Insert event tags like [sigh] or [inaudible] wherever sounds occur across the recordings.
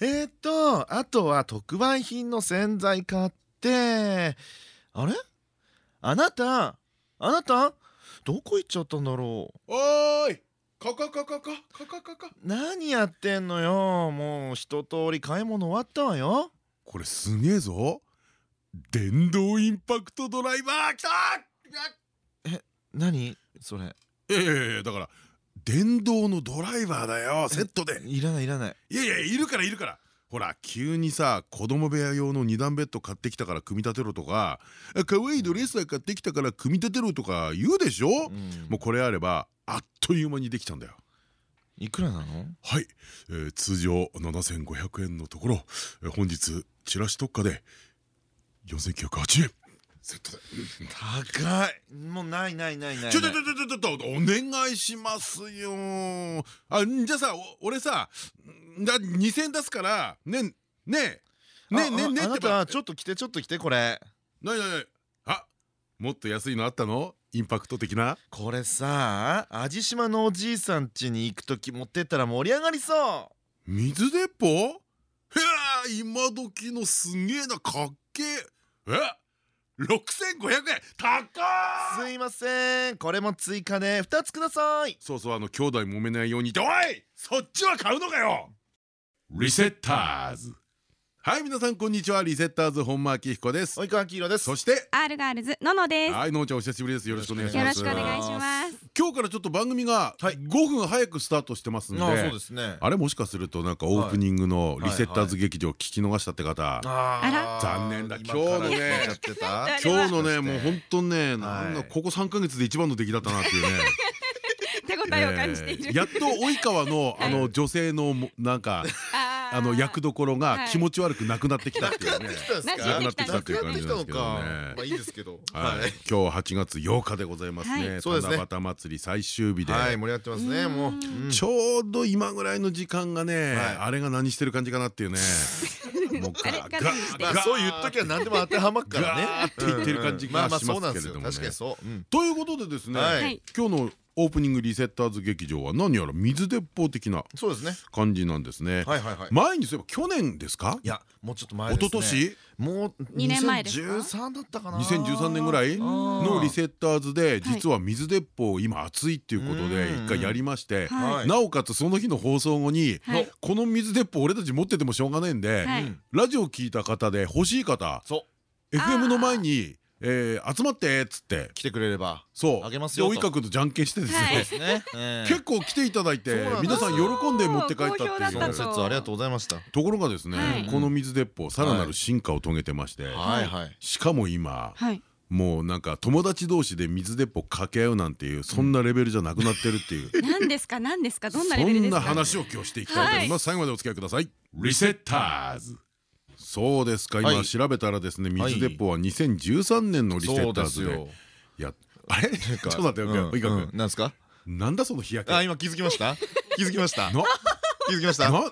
えー、っとあとは特売品の洗剤買ってあれ？あなたあなた？どこ行っちゃったんだろう？おーいカカカカカカカカカ。何やってんのよ？もう一通り買い物終わったわよ。これすげえぞ。電動インパクトドライバーきた。何？それ。いやいやいやだから電動のドライバーだよセットで。いらないいらない。いやいやいるから。いるからほら急にさ子供部屋用の二段ベッド買ってきたから組み立てろとか可愛いドレス買ってきたから組み立てろとか言うでしょ、うん。もうこれあればあっという間にできちゃうんだよ。いくらなの？はい、えー通常7500円のところ、えー本日チラシ特価で4980円セットで高い。もうないないないない。ちょちょちょちょちょちょお願いしますよあじゃあさ俺さじゃあ2000円出すからねねねねねねってばたちょっと来てちょっと来てこれなになになにあもっと安いのあったのインパクト的なこれさ味島のおじいさん家に行く時持ってったら盛り上がりそう水鉄砲へえ今時のすげえなかっけええ6500円。高っ！うすいません。これも追加で2つください。そうそうあの兄弟揉めないように。っておい！そっちは買うのかよ！リセッターズはい皆さんこんにちは。リセッターズ本間明彦です。及川黄色です。そしてアールガールズののです。はいのんちゃんお久しぶりです。よろしくお願いしよます。ろしくお願いします。今日からちょっと番組がはい。5分早くスタートしてますんであそうですね。あれもしかするとなんかオープニングのリセッターズ劇場聞き逃したって方あー残念だ。今日のね今日のねもう本当ねなんここ3か月で一番の出来だったなっていうね。[laughs] 手応えを感じている。えーやっと及川のあの女性のもなんかあの役どころが気持ち悪くなくなってきたっていうね。[laughs] ななくなってきたっていう感じなんですけどね。まあいいですけど。はい。今日8月8日でございますはね。そうですね。七夕祭り最終日で。はい盛り上がってますねもう。うん。ちょうど今ぐらいの時間がねはい。あれが何してる感じかなっていうね。[laughs] もうガガ何して。るまあそう言っときゃ何でも当てはまっからね。って言ってる感じがしますそうなんですよ。けれどもね確かにそう。うん。ということでですね、はい。今日のオープニングリセッターズ劇場は何やら水鉄砲的なそうですね。感じなんですね。はいはいはい。前にそういえば去年ですか？いやもうちょっと前一ですね。昨年？もう二年前ですか？2013だったかな。2013年ぐらいのリセッターズで実は水鉄砲今熱いっていうことでうん。一回やりましてはい。なおかつその日の放送後にはい。この水鉄砲俺たち持っててもしょうがないんでラジオ聞いた方で欲しい方そう。FM の前にえー集まってっつって。来てくれればそう。あげますよ及川君とじゃんけんしてですね。ええ。結構来ていただいて皆さん喜んで持って帰ったっていう。ったとその説ありがとうございました。ところがですね、はい。この水鉄砲さらなる進化を遂げてまして、はい。はい。しかも今、はい。もうなんか友達同士で水鉄砲掛け合うなんていうそんなレベルじゃなくなってるっていう、[laughs] 何ですか？何ですか？どんなレそんなベルですか？話を今日していきたいと思います、最後までお付き合いください。リセッターズそうですか。今はい。調べたらですね水鉄砲は2013年のリセッターズで。いやあれ？[laughs] ちょっと待ってよ。及川君なんですか？なんだその日焼け。あ今気づきました？気づきました？な気づきました？何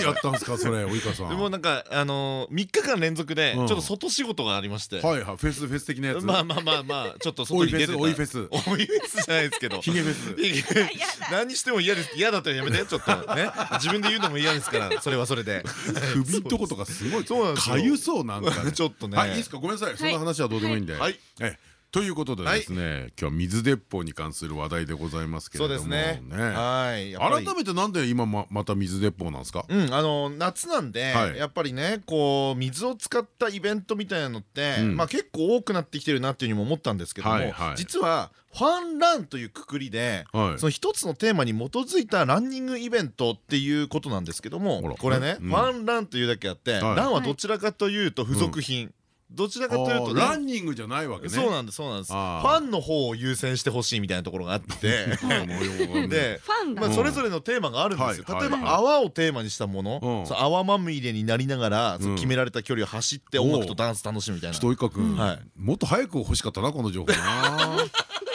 やったんですかそれ及川さん。でもなんかあのー、3日間連続でちうん。ょっと外仕事がありまして、はいはいフェスフェス的なやつ。まあまあまあまあちょっと外に出てた。追いフェス。追いフェスじゃないですけど。ヒゲフェス。何しても嫌です。嫌だったらやめて。ちょっとね。自分で言うのも嫌ですからそれはそれで。[laughs] 首んとことかすごい。そうなんですよ。かゆそうなんかね。[laughs] ちょっとね。はいいいですか？ごめんなさい。そんな話はどうでもいいんで。はい。えということでですね今日は水鉄砲に関する話題でございますけれどもね。改めてなんで今ままた水鉄砲なんですか？うん、あの夏なんで、はい。やっぱりねこう水を使ったイベントみたいなのって、うん。まあ、結構多くなってきてるなっていうふうにも思ったんですけども、はいはい。実はファンランというくくりで、はい。その一つのテーマに基づいたランニングイベントっていうことなんですけどもこれね、うん。ファンランというだけあって、はい。ランはどちらかというと付属品。どちらかというとランニングじゃないわけね。そうなんですそうなんです。ファンの方を優先してほしいみたいなところがあって。でファンだまあそれぞれのテーマがあるんですよ。はい例えばはい泡をテーマにしたもの。泡まみれになりながら決められた距離を走って音楽とダンス楽しむみたいな。ちょっと及川君、はい。もっと早く欲しかったなこの情報な。ま [laughs]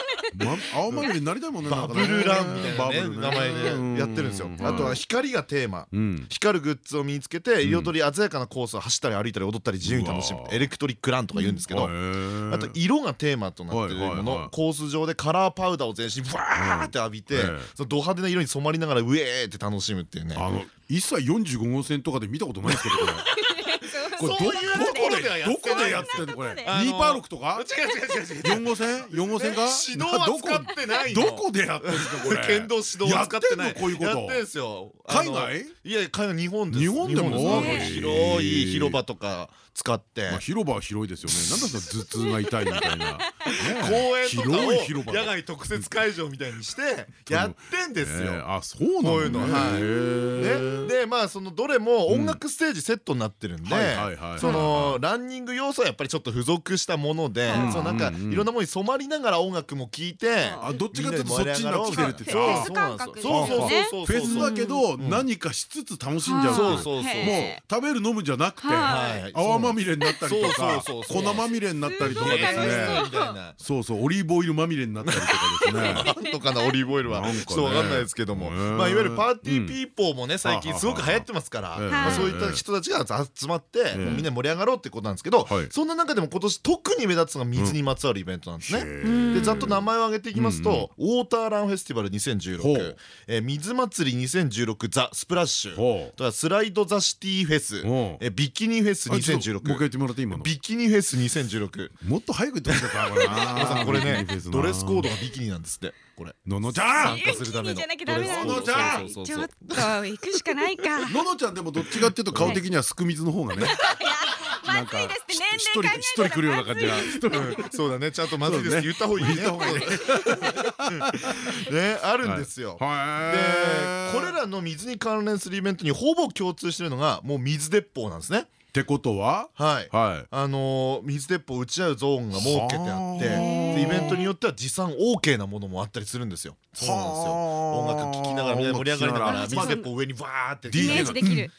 青まみれになりたいもんねバブルランみたいな名前でやってるんですよ。あとは光がテーマ。うん。光るグッズを身につけて彩り鮮やかなコースを走ったり歩いたり踊ったり自由に楽しむ。エレクトリックランとか言うんですけどああと色がテーマとなっているものコース上でカラーパウダーを全身ブワーって浴びてええそのド派手な色に染まりながらウェーって楽しむっていうね。あの一切45号線とかで見たことないですけど [laughs] これどそういうところでどこでやってんの？これどこであのニーパーロクとか？違う違う違う違う。4号線？4号線か？指導は使ってないの。[laughs] どこでやってんですかこれ？剣道指導は使ってない。やってんのこういうこと？やってんすよ。海外？いや海外日本です。日本でも？広い広場とか使って。まあ広場は広いですよね。なんだその頭痛が痛いみたいな。[laughs] ね。公園とかを広い広場野外特設会場みたいにしてやってんですえよーあそうなのこういうのはい。へー。ね、でまあそのどれも音楽ステージセットになってるんではいはいはいそのランニング要素はやっぱりちょっと付属したものでうん。そのなんかいろんなものに染まりながら音楽も聴いてあどっちかっていうとそっちになってきてるってそうあそうな。んですよフェスそうそう感覚ですねそうそう。フェスだけどうん。何かしつつ楽しんじゃうそうそうそうもうへ食べる飲むじゃなくてはい。泡まみれになったりとか粉まみれになったりとかですね。そうそうオリーブオイルまみれになったりとかですね。[laughs] なんとかなオリーブオイルは。ちょっとわかんないですけども。ねまあいわゆるパーティーピーポーもね最近すごく流行ってますからそういった人たちが集まってうん。もうみんな盛り上がろうってことなんですけどはい。そんな中でも今年特に目立つのが水にまつわるイベントなんですね。でざっと名前を挙げていきますと、ウォーターランフェスティバルほ2016う、えー水祭り2016ザ・スプラッシュ、スライド・ザ・シティフェス、ビキニフェスあちょっともう一回言2016ってもらっていい今の？ビキニフェス2016もっと早く言ってほしかったな。[laughs] これねドレスコードがビキニなんですって。これののちゃん。参加するためのののちゃんちょっと行くしかないかののちゃんでもどっちかっていうと顔的にはすく水の方がねまずいですって年一人一人来るような感じが。う [laughs] んそうだね。ちゃんとまずいですって言った方がいいね。言った方がいいね。あるんですよ。ではこれらの水に関連するイベントにほぼ共通してるのがもう水鉄砲なんですねってことは？はい。はい。あのー水鉄砲撃ち合うゾーンが設けてあってイベントによっては持参 OK なものもあったりするんですよ。そうなんですよ。音楽聴きながらみんな盛り上がりながら水鉄砲上にバーって。イメージできる。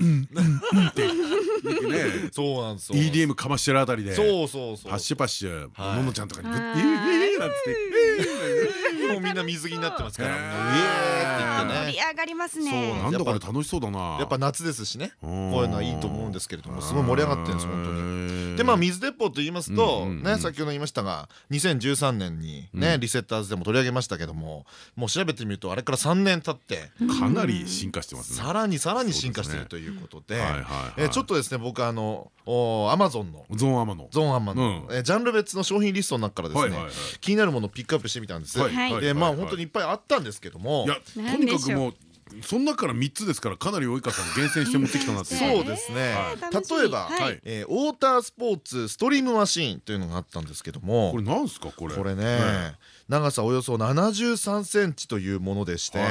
ねそうなんですよ EDM かましてるあたりでそうそうそうパッシュパッシュはいののちゃんとかにぶっはいえーなんつって。もうみんな水着になってますから。もうイエへー。ーって言ってね。盛り上がりますそうねなんだこれ楽しそうだな。やっぱ夏ですしね。ここういうのはいいと思うんですけれどもすごい盛り上がってるんです本当に。にでまあ水鉄砲と言いますとね先ほど言いましたが2013年にねうん。リセッターズでも取り上げましたけどももう調べてみるとあれから3年経ってかなり進化してますね。さらにさらに進化しているということでちょっとですね僕あのアマゾンのゾーンアマの。ゾーンアンマンのジャンル別の商品リストの中からですね気になるものをピックアップしてみたんです。でまあはい本当にいっぱいあったんですけどもとにかくもうその中から3つですからかなり及川さん厳選して持ってきたなっていう。そうですね。例えばウォータースポーツストリームマシーンというのがあったんですけどもこれなんすかこれ？これね長さおよそ73センチというものでしてはい。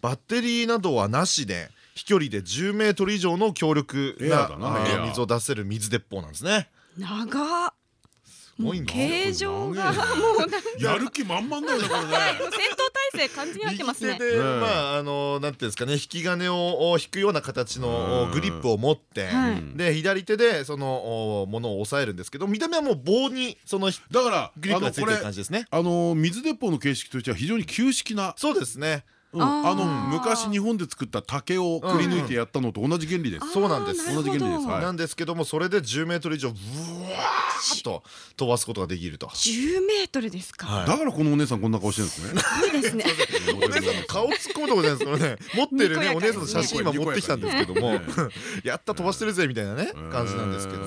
バッテリーなどはなしで飛距離で10メートル以上の強力な水を出せる水鉄砲なんですね。長っすごいな形状がも長うやる気満々だよね。これね戦闘態勢完全になってますね。右手で、ねまああのなんていうんですかね引き金をお引くような形のグリップを持って、はい。で左手でそのおものを押さえるんですけど見た目はもう棒にそのだからグリップがついてあのこれる感じですね。あの水鉄砲の形式としては非常に旧式なそうですね。うん。あの昔日本で作った竹をくり抜いてやったのと同じ原理です。そうなんです。同じ原理です。はい。なんです。けどもそれで10メートル以上ブワーッと飛ばすことができると。10メートルですか？はい。だからこのお姉さんこんな顔してるんですね。すごいです。ね。お姉さんの顔突っ込むとこじゃないです。からね持ってるねお姉さんの写真今持ってきたんですけども。[laughs] やった飛ばしてるぜみたいなねうん。感じなんですけども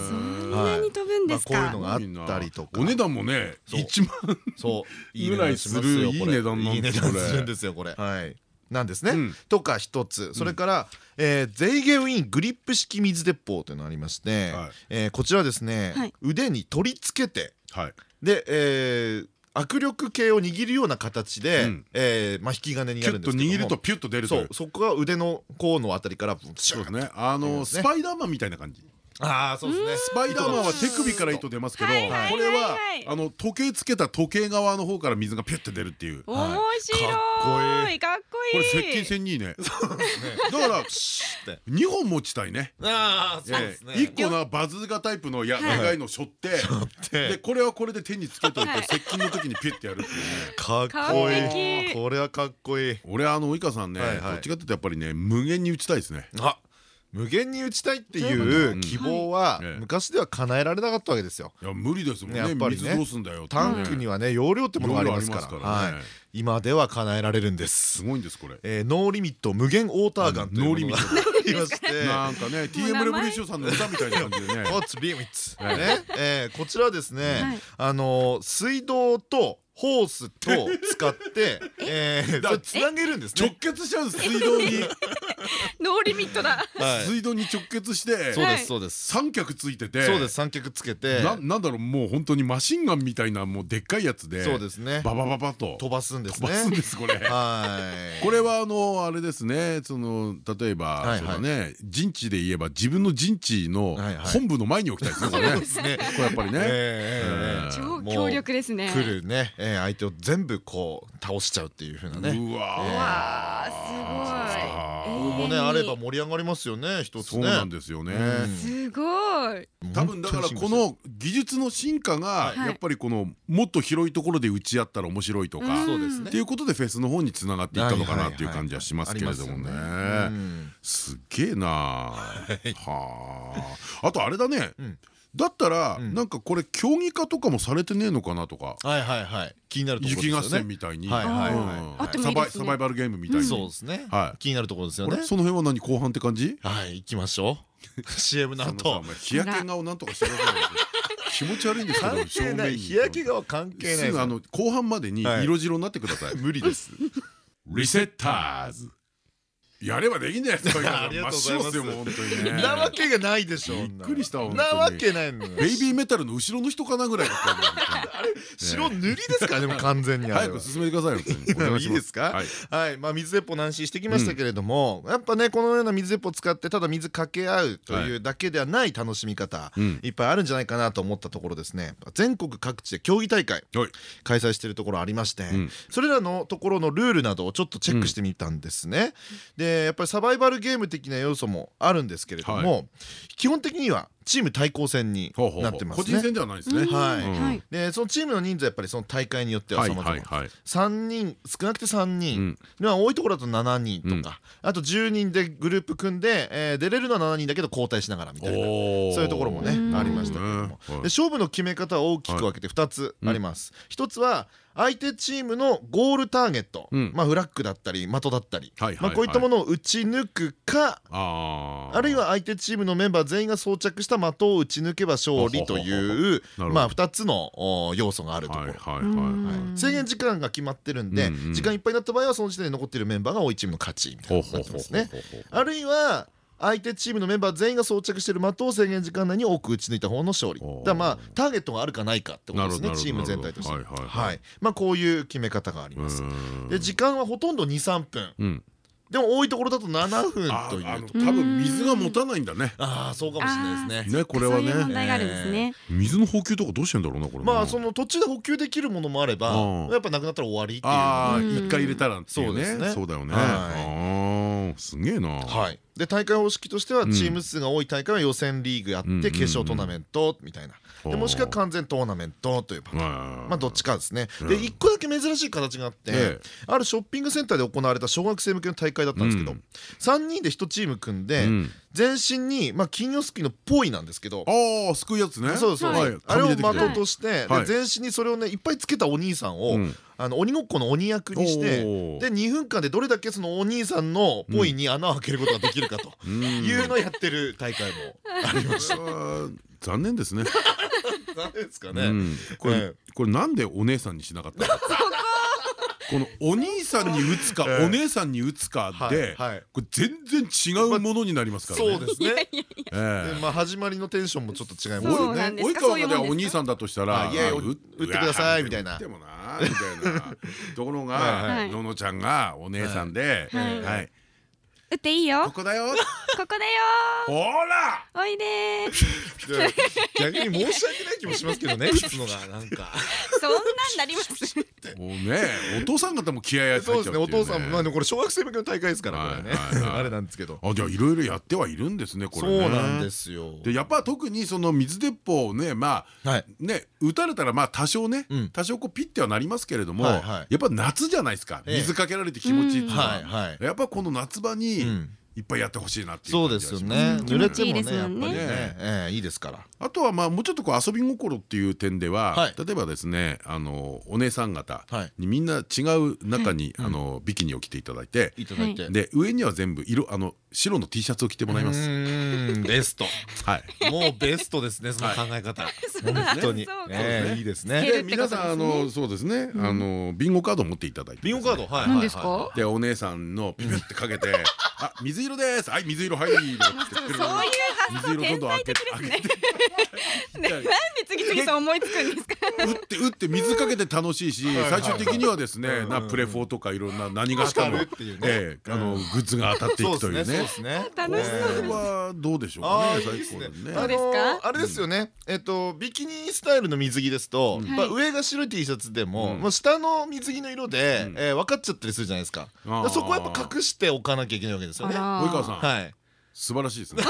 んなに飛ぶんですか。まあこういうのがあったりとか。お値段もねそう1万。そう。[laughs] いいぐらいするいい値段なんいいですこれ。値段するんですよこれ。はい。なんですね、うん。とか一つ。それから、えーゼイゲウィングリップ式水鉄砲というのがありまして、はい。えーこちらですね、はい。腕に取り付けてはい。で、えー握力計を握るような形で、うん。えーまあ、引き金にキュッとなるんですけども。握るとピュッと出るとそいう。そこが腕の甲のあたりからシュッそうですね。あのですね。スパイダーマンみたいな感じああそうですね。スパイダーマンは手首から糸出ますけどこれはあの時計つけた時計側の方から水がピュッて出るっていう。こ面白かっこいい。かっこいい。れ接近戦にいいね。[laughs] だから2本持ちたいね。ああそうですね。1個のバズーガタイプのや長いの背負ってでこれはこれで手につけといてはい。接近の時にピュッてやるっていう。ねかっこい完い璧これはかっこいい。俺あの及川さんねどっちかっていうとやっぱりね無限に打ちたいですね。あ無限に打ちたいってういんう希望ははい。昔では叶えられなかったわけですよ。いや無理ですもんね。やっぱりね。水どうすんだよって。ねタンクにはね容量ってものがありますから。今では叶えられるんです。すごいんですこれ。えーノーリミット無限ウォーターガンというものがノありましてなんかね TM レボリューションさんの歌みたいな感じでね。What's limits はいね。えーこちらはですねはい。あのー水道とホースと使って [laughs] え？ーだそれつなげるんです直ね結しちゃうんです水道に。[laughs] ノーリミットだ。はい。水道に直結してそうはい。ですそうです。三脚ついててそうです三脚つけて。ななんだろうもう本当にマシンガンみたいなもうでっかいやつでそうですね。ババババと。飛ばすんですね。飛ばすんですこれ。はい。これはあのあれですねその例えばはいはい。そうだね陣地で言えば自分の陣地の本部の前に置きたいですねこれね。そうですね。これやっぱりね。ええええ超強力ですね。来るねえー相手を全部こう倒しちゃうっていう風なね。うわー。わーすごい。ここもねあれば盛り上がりますよね一つね。そうなんですよね。うんすごい。多分だからこの技術の進化がはい。やっぱりこのもっと広いところで打ち合ったら面白いとかうん。そうですね。っていうことでフェスの方につながっていったのかなっていう感じはしますけれどもね。うん。すっげえなはああとあれだね。うんだったらうん。なんかこれ競技化とかもされてねえのかなとかはいはいはい。気になるところ雪合ですよね。戦みたいに。サバイバイバルゲームみたいに。そうですね。はい。気になるところですよね。その辺は何後半って感じ？はい行きましょう。[laughs] CM の後。お前日焼け顔なんとかしてくださいよ。気持ち悪いんですけど日焼け顔関係ないすぐあの後半までにはい。色白になってください。無理です。[laughs] リセッターズやればできんだよそういうの。[laughs] ありがとうございます。本当にね。なわけがないでしょびっくりした本当に。なわけないのよ。ベイビーメタルの後ろの人かなぐらいだった [laughs] あれ白塗りですか？でも完全に早く進めてくださいよいいですか？はい。はい、まあ水鉄砲南進してきましたけれども、やっぱねこのような水鉄砲を使ってただ水かけ合うというだけではない楽しみ方、うん。いっぱいあるんじゃないかなと思ったところですね。全国各地で競技大会はい。開催しているところありまして、ん。それらのところのルールなどをちょっとチェックしてみたんですね、でやっぱりサバイバルゲーム的な要素もあるんですけれども、は基本的にはチーム対抗戦になってますね。個人戦ではないですね。うん。はい。でそのチームの人数はやっぱりその大会によってははい様々。はいはい3人少なくて3う人ん、まあ多いところだと7人とか、あと10人でグループ組んで、えー出れるのは7人だけど交代しながらみたいな。そういうところもねうん。ありましたけれども、はいで勝負の決め方は大きく分けて2つあります、1つは相手チームのゴールターゲット、うん。まあフラッグだったり的だったり、こういったものを打ち抜くかあるいは相手チームのメンバー全員が装着した的を打ち抜けば勝利というまあ2つのお要素があるところ。制限時間が決まってるんで、時間いっぱいになった場合はその時点で残っているメンバーが多いチームの勝ちみたいなほうほうほうなってますね。あるいは相手チームのメンバー全員が装着している的を制限時間内に多く打ち抜いた方の勝利。だまあターゲットがあるかないかってことですねチーム全体として。はいはいはい。はい。まあこういう決め方があります。うん。で時間はほとんど23分。うん。でも多いところだと7分あという。多分水が持たないんだね。ああそうかもしれないですね。ねこれはね。水の補給とかどうしてんだろうなこれまあそのの途中で補給できるものもあればうん。やっぱなくなったら終わりっていう。一回入れたらっていうね。そうですね。そうだよね。すげえな。はい、で大会方式としてはうん。チーム数が多い大会は予選リーグやって決勝トーナメントみたいな。でもしくは完全トーナメントというパターン。ままあどっちかですね。うん。で1個だけ珍しい形があってええ。あるショッピングセンターで行われた小学生向けの大会だったんですけどうん。3人で1チーム組んでうん。全身にまあ金魚すくいのポイなんですけどああすくうやつね。そうそうはい。あれを的として全身にそれをねいっぱいつけたお兄さんをうん。あの鬼ごっこの鬼役にしてで2分間でどれだけそのお兄さんのポイに穴を開けることができるかと。うん。いうのをやってる大会もありました。残念ですね。何ですかね。うん。こえれこれなんでお姉さんにしなかったの？こ。のお兄さんに打つかええ。お姉さんに打つかでこれ全然違うものになりますからね。そうですね。えでえまあ始まりのテンションもちょっと違いますよね。そうなんです。及川まではお兄さんだとしたらあいやいやあ打ってくださいみたいな。みたいな。ところがののちゃんがお姉さんではい。はい打っていいよ。ここだよ。ここだよ。ほら。おいで。逆に申し訳ない気もしますけどね [laughs] 打つのが。なんか。そんなんなります。もうねお父さん方も気合い入っちゃそううですね。お父さんもまあこれ小学生向けの大会ですからこれね。あれなんですけど。じゃあいろいろやってはいるんですねこそれね。うなんですよ。でやっぱ特にその水鉄砲をねまあはい。ね打たれたらまあ多少ね、うん。多少こうピッてはなりますけれども、やっぱ夏じゃないですか、ええ。水かけられて気持ちいいっていうのは、はいはい。やっぱこの夏場にうん。いっぱいやってほしいなっていうそうで感じがします。すよね。うん濡れてもね気持ちいいですやっぱりね。もん。ねええいいですからあとはまあもうちょっとこう遊び心っていう点では、はい。例えばですねあのお姉さん方はい。にみんな違う中に、あのビキニを着ていただいて、いただいて。で上には全部色あの白の T シャツを着てもらいます。うんベスト。はい。もうベストですねその考え方。[laughs] 本当に。いいですね。で皆さんあのそうですね、あのビンゴカードを持っていただいて。ビンゴカード？はい何ですか？でお姉さんのピピってかけて「あ水色です。はい水色はい」とかってそういう発想水色どんどん開けて天才的ですねなんで次々そう思いつくんですか？[laughs] 打って打って水かけて楽しいし最終的にはですねなプレフォーとかいろんな何がしかの当たるっていうね。ええあのグッズが当たっていくというね。そうですね楽しそうはどうでしょうああかね。いいですね。最高だねどうですか？あれですよね。えっとビキニスタイルの水着ですとうん。まあ上が白い T シャツでもうん。もう下の水着の色で分かっちゃったりするじゃないですか。そこはやっぱ隠しておかなきゃいけないわけですよね。は及川さんい。素晴らしいですね。い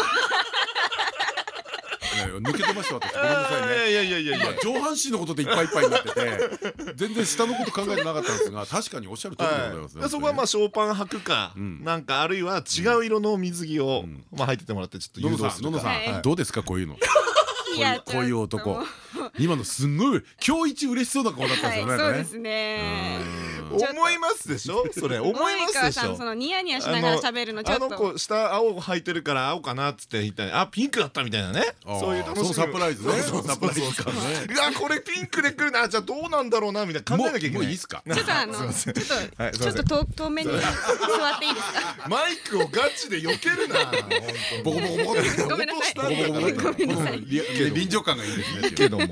やいや抜けてました私。ごめんなさいね。いやいやいやいや。今上半身のことでいっぱいいっぱいになってて全然下のこと考えてなかったんですが確かにおっしゃる通りでございますねはい、そこはまあショーパン履くか、うん。なんかあるいは違う色の水着を、うん。まあ履いててもらってちょっと誘導するか。さんののさはい。んどうですかこういうの？こういう男。今のすんごい今日一嬉しそうな顔だったんですよねそうですね思いますでしょ？それ。思いますでしょ？そのニヤニヤしながら喋るのちょあっと。の子下青履いてるから青かなっつって言ったらあピンクだったみたいなね。そういう楽しみサプライズね。そうそうそう。サプライズ感ね。うわこれピンクで来るな。じゃあどうなんだろうなみたいな考えなきゃいけない。もうもういいっすか？ちょっとあのちょっとちょっとと遠目に座っていいですか？マイクをガチで避けるな。ボコボコボコってごめんなさい。ごめんなさい臨場感がいいですね。けども、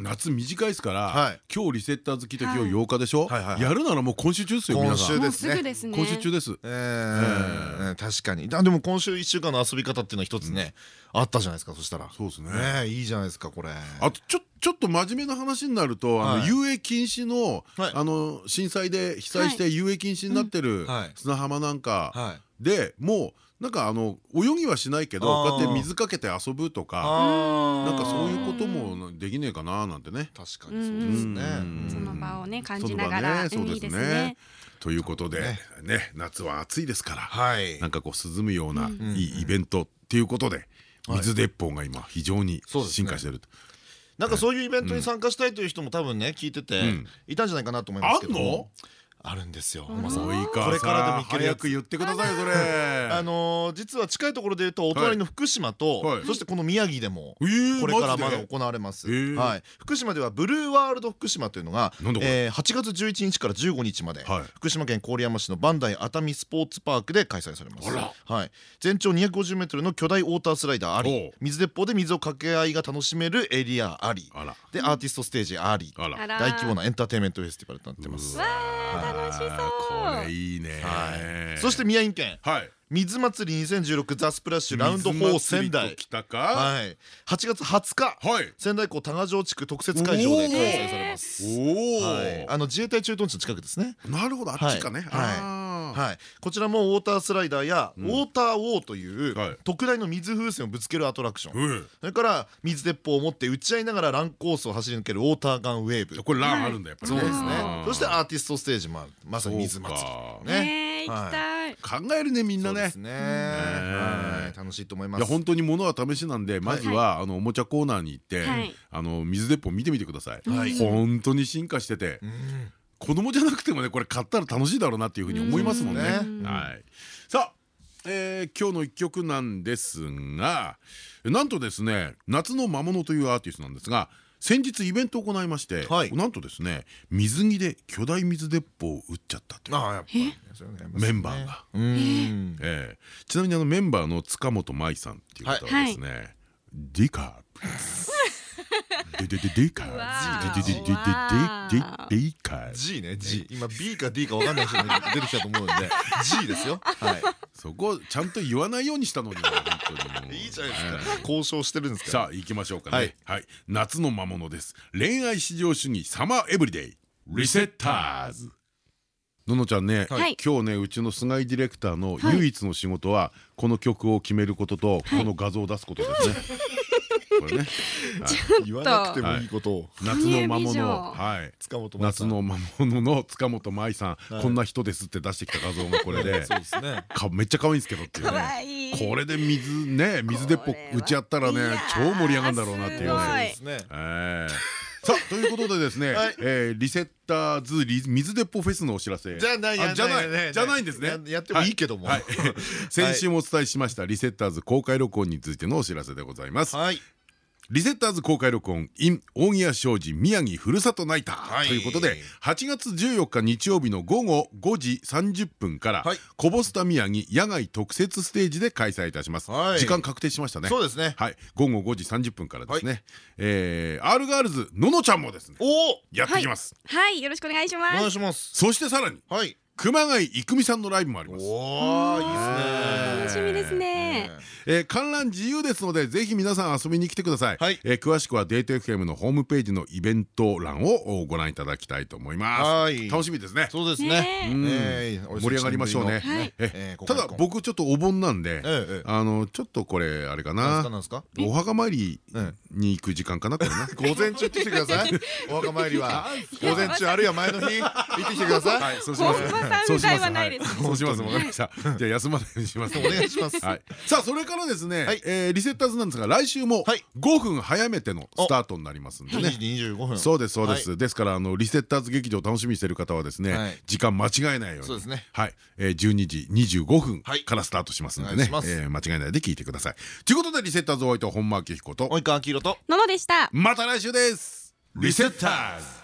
夏短いですから、はい。今日リセッターズ来て今はい。日8日でしょ、はいはいはい。やるならもう今週中ですよ今皆さん。週でもうすぐですね。今週中です。えー確かに。あでも今週1週間の遊び方っていうのは一つね、あったじゃないですかそしたら。そうですね。いいじゃないですかこれ。あとちょちょっと真面目な話になると、あはい。の遊泳禁止の、はい。あの震災で被災して遊泳禁止になってる砂浜なんかはい。でもうなんかあの泳ぎはしないけどこうやって水かけて遊ぶとかあなんかそういうこともできねえかななんてね。確かにそうですね。うん。その場をね感じながらねそうですうんいいですね。ね。ということでね。ね夏は暑いですからはい。なんかこう涼むようなうん。いいイベントっていうことではい。水鉄砲が今非常に進化してると。なんかそういうイベントに参加したいという人も多分ね聞いててうん。いたんじゃないかなと思いますけど。あんの？あるんですよ。まさこれからでもさん行ける早く言ってくださいよそれ。あのー実は近いところで言うとお隣の福島と、はい。そしてこの宮城でもえーこれからまだ行われます、えー。はい、福島ではブルーワールド福島というのが、なんだこれ？えー8月11日から15日まで、はい。福島県郡山市の磐梯熱海スポーツパークで開催されます。はい、全長 250m の巨大ウォータースライダーあおりう。水鉄砲で水を掛け合いが楽しめるエリアありでアーティストステージあり。大規模なエンターテインメントフェスティバルとなってます楽しそう。これいいね。はい、そして宮城県はい。水祭り2016ザ・スプラッシュラウンド4仙台来たか？はい、8月20日はい。仙台港多賀城地区特設会場で開催されます。おはい、あの自衛隊駐屯地の近くですね。お。なるほどあっちかね。はいはい、こちらもウォータースライダーや、うん。ウォーターウォーという、はい。特大の水風船をぶつけるアトラクション、うんそれから水鉄砲を持って打ち合いながらランコースを走り抜けるウォーターガンウェーブ、これランあるんだやっぱりね。そうですね。そしてアーティストステージもある。まさに水祭そうか。りね。ねえ行きたい。考えるねみんなね。楽しいと思います。いや本当に物は試しなんでまずはあのおもちゃコーナーに行ってはい。あの水鉄砲見てみてください。はい。本当に進化してて。うん子供じゃなくてもねこれ買ったら楽しいだろうなっていうふうに思いますもんね。うん。ねはい。さあ、えー今日の一曲なんですがなんとですね夏の魔物というアーティストなんですが先日イベントを行いまして、はい。なんとですね水着で巨大水鉄砲を撃っちゃったというメンバーが。うん。えー。ちなみにあのメンバーの塚本舞さんっていう方はですね、ディカープデででででかうわーズでででででででかー G ね G 今 B か D かわかんない人が出てきたと思うんで G ですよはいそこちゃんと言わないようにしたのにいいじゃないですか交渉してるんですかさあ行きましょうかねはい夏の魔物です恋愛至上主義サマーエブリデイリセッターズののちゃんねはい今日ねうちの菅井ディレクターの唯一の仕事はこの曲を決めることとこの画像を出すことですねこれね。[laughs] 言わなくてもいいことを。夏の魔物よはい。塚本夏の魔物の塚本舞さん。はい。こんな人ですって出してきた画像がこれで。[laughs] そうですね。かめっちゃ可愛いんですけどっていう可ねこれで水ね水鉄砲打ち合ったらね超盛り上がるんだろうなっていうね。えー。さあということでですね、はい。えーリセッターズリ水鉄砲フェスのお知らせ。じゃないあじゃないじゃないんですね。ややってもいいけども。先週もお伝えしましたリセッターズ公開録音についてのお知らせでございます。はいリセッターズ公開録音 in 大宮商事宮城ふるさとナイター、はい。ということで8月14日日曜日の午後5時30分から、はい。コボスタ宮城野外特設ステージで開催いたします、はい。時間確定しましたね。そうですね。はい。午後5時30分からですね、えー、アールガールズののちゃんもですねおおやってきます、はい。よろしくお願いしまお願いすします。そしてさらにはい熊谷郁美さんのライブもあります。おおいいですね。楽しみですね。えー観覧自由ですのでぜひ皆さん遊びに来てください、はい。えー詳しくはデート FM のホームページのイベント欄をご覧いただきたいと思います。はい。楽しみですね。そうですね。盛り上がりましょうね。はい。ええーただ僕ちょっとお盆なんであのちょっとこれあれかな。お墓参りえに行く時間かなこれな。午前中行ってきてください。[laughs] お墓参りは。午前中あるいは前の日行ってきてください。はいそうしますさんみたいはないです。ねそうします。わかりました。じゃあ休まないようにします。お願いします。はい、さあそれからですね、リセッターズなんですが来週もはい。5分早めてのスタートになりますんで2ね時25分。そうですそうです、ですからあのリセッターズ劇場楽しみにしてる方はですね、はい。時間間違えないように。そうですね。はい、えー、12時25分はいからスタートしますんでね。間違えないで聞いてください。ということでリセッターズお相手は本間明彦と及川明宏と。ののでした。また来週です。リセッターズ